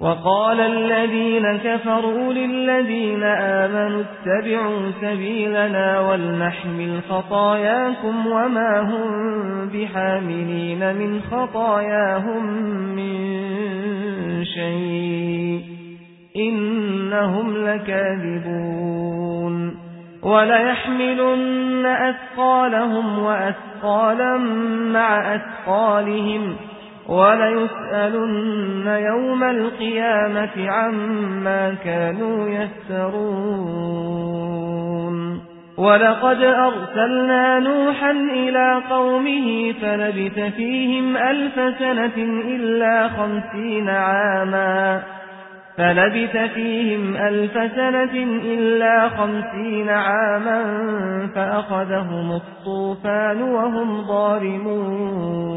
وقال الذين كفروا للذين آمنوا اتبعوا سبيلنا ولنحمل خطاياكم وما هم بحاملين من خطاياهم من شيء إنهم لكاذبون وليحملن أثقالهم وأثقالا مع أثقالهم وليسألن يوم القيامة عما كانوا يفترون. ولقد أرسلنا نوحا إلى قومه فلبث فيهم ألف سنة إلا خمسين عاما. فلبث فيهم ألف سنة إلا خمسين عاما فأخذهم الطوفان وهم ظالمون.